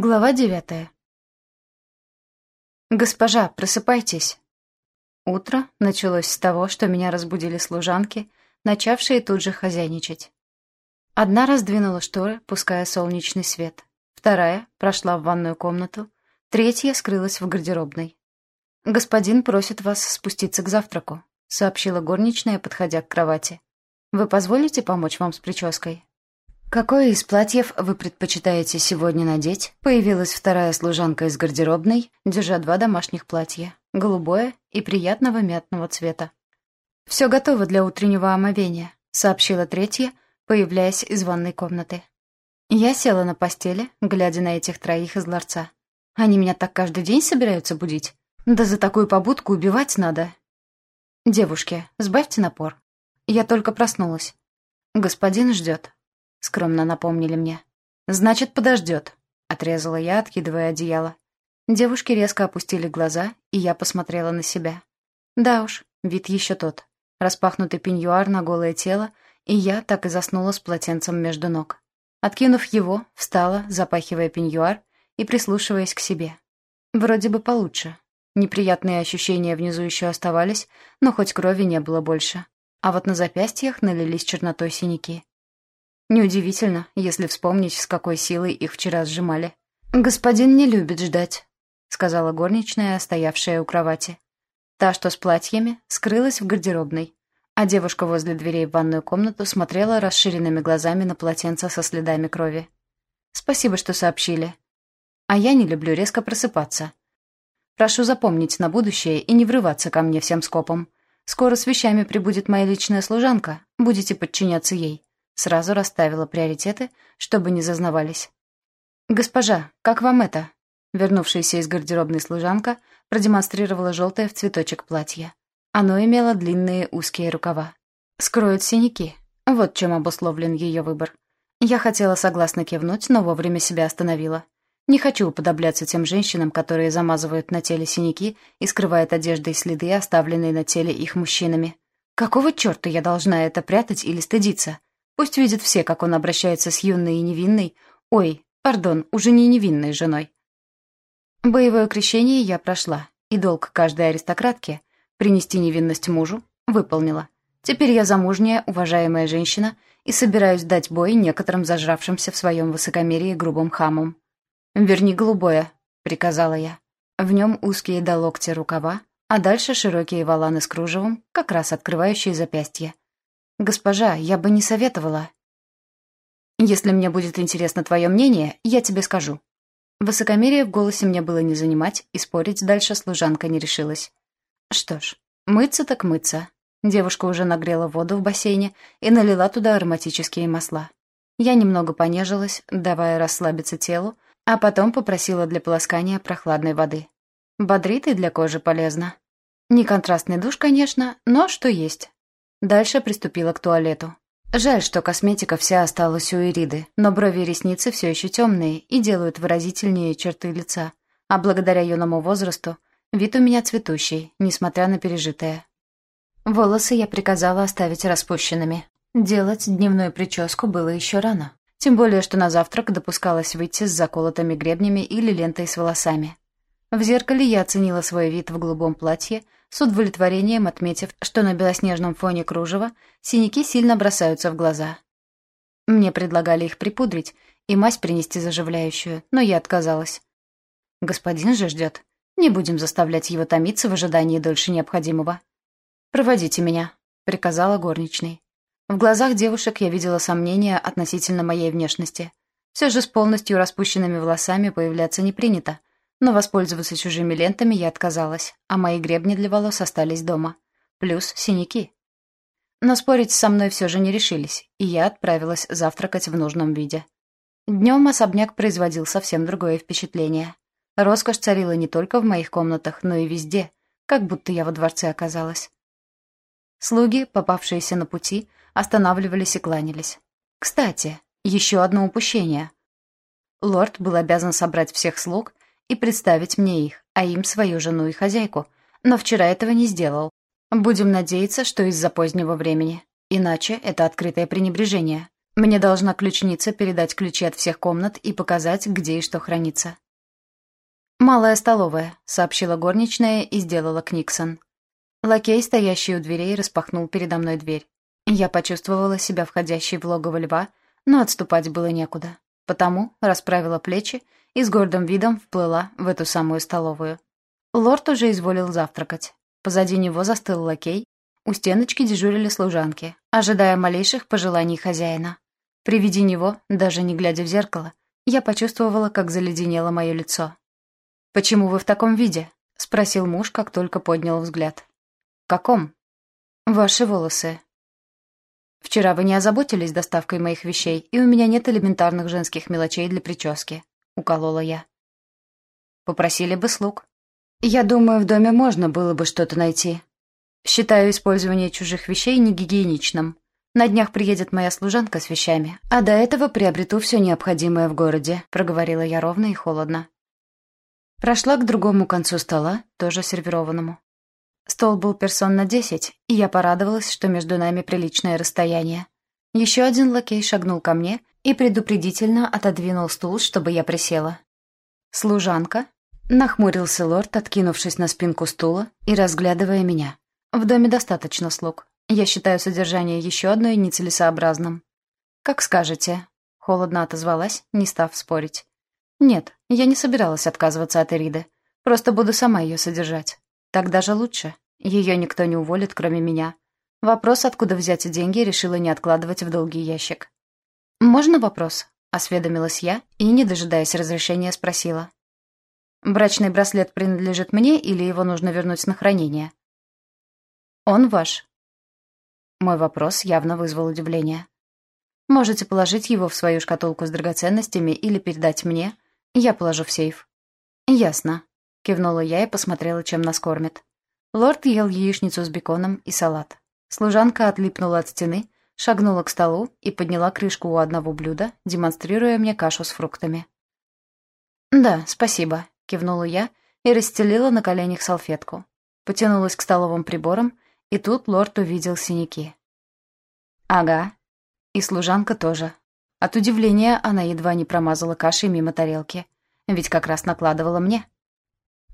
Глава девятая. «Госпожа, просыпайтесь!» Утро началось с того, что меня разбудили служанки, начавшие тут же хозяйничать. Одна раздвинула шторы, пуская солнечный свет. Вторая прошла в ванную комнату. Третья скрылась в гардеробной. «Господин просит вас спуститься к завтраку», — сообщила горничная, подходя к кровати. «Вы позволите помочь вам с прической?» «Какое из платьев вы предпочитаете сегодня надеть?» Появилась вторая служанка из гардеробной, держа два домашних платья, голубое и приятного мятного цвета. «Все готово для утреннего омовения», — сообщила третья, появляясь из ванной комнаты. Я села на постели, глядя на этих троих из ларца. Они меня так каждый день собираются будить? Да за такую побудку убивать надо. «Девушки, сбавьте напор. Я только проснулась. Господин ждет. — скромно напомнили мне. «Значит, подождет», — отрезала я, откидывая одеяло. Девушки резко опустили глаза, и я посмотрела на себя. Да уж, вид еще тот. Распахнутый пеньюар на голое тело, и я так и заснула с полотенцем между ног. Откинув его, встала, запахивая пеньюар и прислушиваясь к себе. Вроде бы получше. Неприятные ощущения внизу еще оставались, но хоть крови не было больше. А вот на запястьях налились чернотой синяки. Неудивительно, если вспомнить, с какой силой их вчера сжимали. «Господин не любит ждать», — сказала горничная, стоявшая у кровати. Та, что с платьями, скрылась в гардеробной, а девушка возле дверей в ванную комнату смотрела расширенными глазами на полотенце со следами крови. «Спасибо, что сообщили. А я не люблю резко просыпаться. Прошу запомнить на будущее и не врываться ко мне всем скопом. Скоро с вещами прибудет моя личная служанка, будете подчиняться ей. Сразу расставила приоритеты, чтобы не зазнавались. «Госпожа, как вам это?» Вернувшаяся из гардеробной служанка продемонстрировала желтое в цветочек платье. Оно имело длинные узкие рукава. Скроют синяки. Вот чем обусловлен ее выбор. Я хотела согласно кивнуть, но вовремя себя остановила. Не хочу уподобляться тем женщинам, которые замазывают на теле синяки и скрывают одеждой следы, оставленные на теле их мужчинами. Какого черта я должна это прятать или стыдиться? Пусть видят все, как он обращается с юной и невинной, ой, пардон, уже не невинной женой. Боевое крещение я прошла, и долг каждой аристократки принести невинность мужу выполнила. Теперь я замужняя, уважаемая женщина и собираюсь дать бой некоторым зажравшимся в своем высокомерии грубым хамам. «Верни голубое», — приказала я. В нем узкие до локтя рукава, а дальше широкие воланы с кружевом, как раз открывающие запястья. «Госпожа, я бы не советовала». «Если мне будет интересно твое мнение, я тебе скажу». Высокомерие в голосе мне было не занимать, и спорить дальше служанка не решилась. Что ж, мыться так мыться. Девушка уже нагрела воду в бассейне и налила туда ароматические масла. Я немного понежилась, давая расслабиться телу, а потом попросила для полоскания прохладной воды. Бодрит и для кожи полезно. Не контрастный душ, конечно, но что есть. Дальше приступила к туалету. Жаль, что косметика вся осталась у Ириды, но брови и ресницы все еще темные и делают выразительнее черты лица. А благодаря юному возрасту вид у меня цветущий, несмотря на пережитое. Волосы я приказала оставить распущенными. Делать дневную прическу было еще рано. Тем более, что на завтрак допускалось выйти с заколотыми гребнями или лентой с волосами. В зеркале я оценила свой вид в голубом платье, с удовлетворением отметив, что на белоснежном фоне кружева синяки сильно бросаются в глаза. Мне предлагали их припудрить и мазь принести заживляющую, но я отказалась. Господин же ждет. Не будем заставлять его томиться в ожидании дольше необходимого. «Проводите меня», — приказала горничной. В глазах девушек я видела сомнения относительно моей внешности. Все же с полностью распущенными волосами появляться не принято, но воспользоваться чужими лентами я отказалась, а мои гребни для волос остались дома. Плюс синяки. Но спорить со мной все же не решились, и я отправилась завтракать в нужном виде. Днем особняк производил совсем другое впечатление. Роскошь царила не только в моих комнатах, но и везде, как будто я во дворце оказалась. Слуги, попавшиеся на пути, останавливались и кланялись. Кстати, еще одно упущение. Лорд был обязан собрать всех слуг и представить мне их, а им свою жену и хозяйку. Но вчера этого не сделал. Будем надеяться, что из-за позднего времени. Иначе это открытое пренебрежение. Мне должна ключница передать ключи от всех комнат и показать, где и что хранится. «Малая столовая», — сообщила горничная и сделала Книксон. Лакей, стоящий у дверей, распахнул передо мной дверь. Я почувствовала себя входящей в логово льва, но отступать было некуда. Потому расправила плечи и с гордым видом вплыла в эту самую столовую. Лорд уже изволил завтракать. Позади него застыл лакей, у стеночки дежурили служанки, ожидая малейших пожеланий хозяина. При виде него, даже не глядя в зеркало, я почувствовала, как заледенело мое лицо. «Почему вы в таком виде?» — спросил муж, как только поднял взгляд. «Каком?» «Ваши волосы». «Вчера вы не озаботились доставкой моих вещей, и у меня нет элементарных женских мелочей для прически», — уколола я. «Попросили бы слуг». «Я думаю, в доме можно было бы что-то найти. Считаю использование чужих вещей негигиеничным. На днях приедет моя служанка с вещами, а до этого приобрету все необходимое в городе», — проговорила я ровно и холодно. Прошла к другому концу стола, тоже сервированному. Стол был персон на десять, и я порадовалась, что между нами приличное расстояние. Еще один лакей шагнул ко мне и предупредительно отодвинул стул, чтобы я присела. «Служанка?» — нахмурился лорд, откинувшись на спинку стула и разглядывая меня. «В доме достаточно слуг. Я считаю содержание еще одной нецелесообразным». «Как скажете», — холодно отозвалась, не став спорить. «Нет, я не собиралась отказываться от Эриды. Просто буду сама ее содержать. Так даже лучше. Ее никто не уволит, кроме меня. Вопрос, откуда взять деньги, решила не откладывать в долгий ящик. «Можно вопрос?» — осведомилась я и, не дожидаясь разрешения, спросила. «Брачный браслет принадлежит мне или его нужно вернуть на хранение?» «Он ваш». Мой вопрос явно вызвал удивление. «Можете положить его в свою шкатулку с драгоценностями или передать мне, я положу в сейф». «Ясно», — кивнула я и посмотрела, чем нас кормят. Лорд ел яичницу с беконом и салат. Служанка отлипнула от стены, шагнула к столу и подняла крышку у одного блюда, демонстрируя мне кашу с фруктами. «Да, спасибо», — кивнула я и расстелила на коленях салфетку. Потянулась к столовым приборам, и тут лорд увидел синяки. «Ага». И служанка тоже. От удивления она едва не промазала кашей мимо тарелки. Ведь как раз накладывала мне.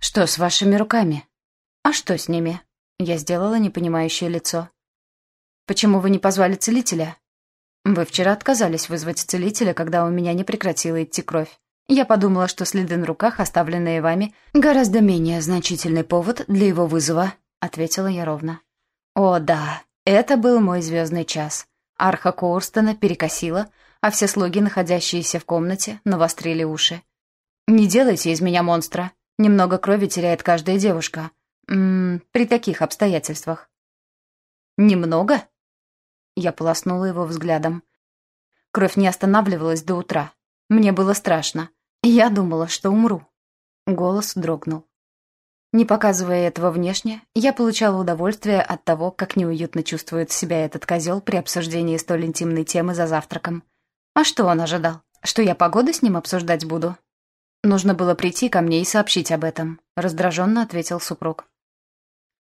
«Что с вашими руками?» «А что с ними?» Я сделала непонимающее лицо. «Почему вы не позвали целителя?» «Вы вчера отказались вызвать целителя, когда у меня не прекратила идти кровь. Я подумала, что следы на руках, оставленные вами, гораздо менее значительный повод для его вызова», — ответила я ровно. «О, да, это был мой звездный час. Арха Коурстона перекосила, а все слуги, находящиеся в комнате, навострили уши. «Не делайте из меня монстра. Немного крови теряет каждая девушка. М -м, при таких обстоятельствах». «Немного?» Я полоснула его взглядом. Кровь не останавливалась до утра. Мне было страшно. Я думала, что умру. Голос дрогнул. Не показывая этого внешне, я получала удовольствие от того, как неуютно чувствует себя этот козел при обсуждении столь интимной темы за завтраком. А что он ожидал? Что я погоду с ним обсуждать буду? Нужно было прийти ко мне и сообщить об этом, раздраженно ответил супруг.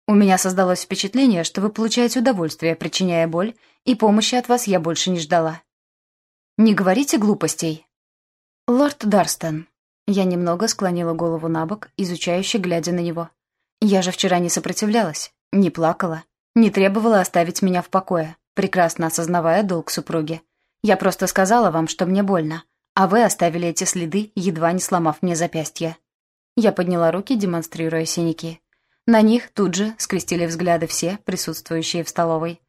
У меня создалось впечатление, что вы получаете удовольствие, причиняя боль, и помощи от вас я больше не ждала. Не говорите глупостей. Лорд Дарстон. Я немного склонила голову на бок, изучающе глядя на него. Я же вчера не сопротивлялась, не плакала, не требовала оставить меня в покое, прекрасно осознавая долг супруги. Я просто сказала вам, что мне больно, а вы оставили эти следы, едва не сломав мне запястье». Я подняла руки, демонстрируя синяки. На них тут же скрестили взгляды все, присутствующие в столовой.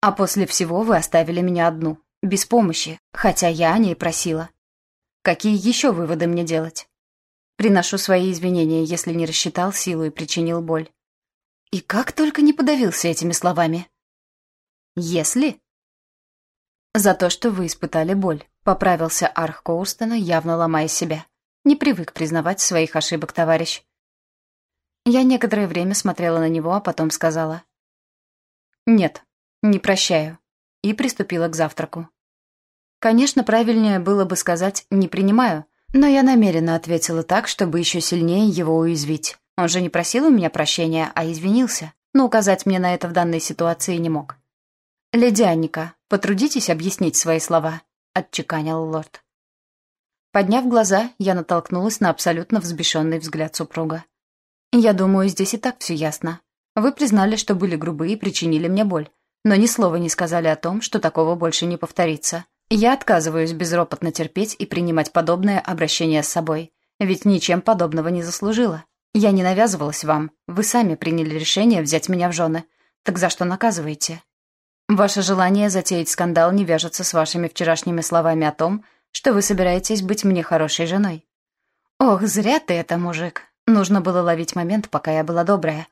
«А после всего вы оставили меня одну, без помощи, хотя я о ней просила. Какие еще выводы мне делать? Приношу свои извинения, если не рассчитал силу и причинил боль». И как только не подавился этими словами. «Если?» «За то, что вы испытали боль», — поправился Арх Коурстона, явно ломая себя. Не привык признавать своих ошибок, товарищ. Я некоторое время смотрела на него, а потом сказала. «Нет, не прощаю», и приступила к завтраку. Конечно, правильнее было бы сказать «не принимаю», но я намеренно ответила так, чтобы еще сильнее его уязвить. Он же не просил у меня прощения, а извинился, но указать мне на это в данной ситуации не мог. «Леди Анника, потрудитесь объяснить свои слова», — отчеканил лорд. Подняв глаза, я натолкнулась на абсолютно взбешенный взгляд супруга. «Я думаю, здесь и так все ясно. Вы признали, что были грубы и причинили мне боль, но ни слова не сказали о том, что такого больше не повторится. Я отказываюсь безропотно терпеть и принимать подобное обращение с собой, ведь ничем подобного не заслужила. Я не навязывалась вам, вы сами приняли решение взять меня в жены. Так за что наказываете? Ваше желание затеять скандал не вяжется с вашими вчерашними словами о том, что вы собираетесь быть мне хорошей женой. Ох, зря ты это, мужик. Нужно было ловить момент, пока я была добрая.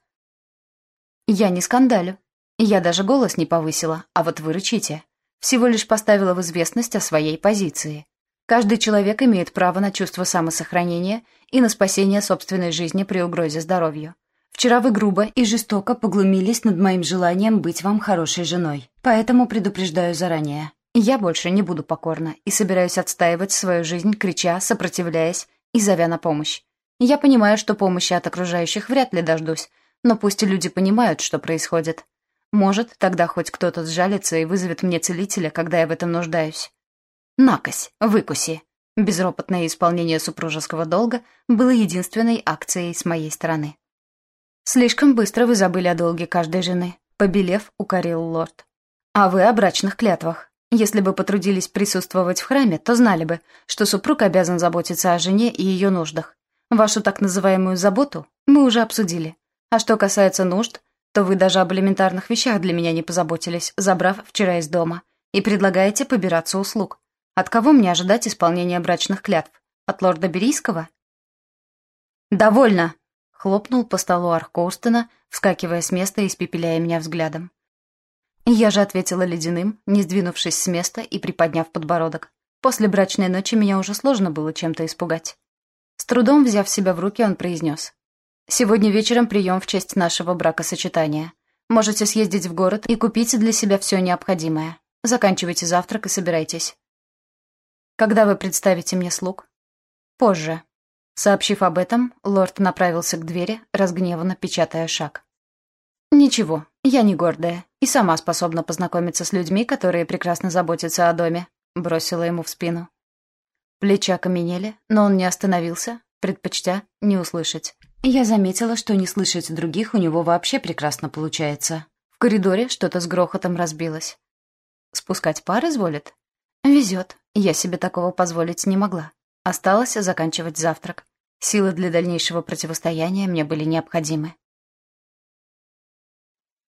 Я не скандалю. Я даже голос не повысила, а вот вы рычите. Всего лишь поставила в известность о своей позиции. Каждый человек имеет право на чувство самосохранения и на спасение собственной жизни при угрозе здоровью. Вчера вы грубо и жестоко поглумились над моим желанием быть вам хорошей женой. Поэтому предупреждаю заранее. Я больше не буду покорна и собираюсь отстаивать свою жизнь, крича, сопротивляясь и зовя на помощь. Я понимаю, что помощи от окружающих вряд ли дождусь, но пусть люди понимают, что происходит. Может, тогда хоть кто-то сжалится и вызовет мне целителя, когда я в этом нуждаюсь. Накось, выкуси. Безропотное исполнение супружеского долга было единственной акцией с моей стороны. «Слишком быстро вы забыли о долге каждой жены», — побелев, укорил лорд. «А вы о брачных клятвах. Если бы потрудились присутствовать в храме, то знали бы, что супруг обязан заботиться о жене и ее нуждах. Вашу так называемую заботу мы уже обсудили. А что касается нужд, то вы даже об элементарных вещах для меня не позаботились, забрав вчера из дома, и предлагаете побираться услуг. От кого мне ожидать исполнения брачных клятв? От лорда Берийского?» «Довольно!» Хлопнул по столу Архкоустена, вскакивая с места и испепеляя меня взглядом. Я же ответила ледяным, не сдвинувшись с места и приподняв подбородок. После брачной ночи меня уже сложно было чем-то испугать. С трудом взяв себя в руки, он произнес. «Сегодня вечером прием в честь нашего бракосочетания. Можете съездить в город и купить для себя все необходимое. Заканчивайте завтрак и собирайтесь. Когда вы представите мне слуг? Позже. Сообщив об этом, лорд направился к двери, разгневанно печатая шаг. «Ничего, я не гордая и сама способна познакомиться с людьми, которые прекрасно заботятся о доме», — бросила ему в спину. Плеча каменели, но он не остановился, предпочтя не услышать. Я заметила, что не слышать других у него вообще прекрасно получается. В коридоре что-то с грохотом разбилось. Спускать пар изволит? Везет, я себе такого позволить не могла. Осталось заканчивать завтрак. Силы для дальнейшего противостояния мне были необходимы.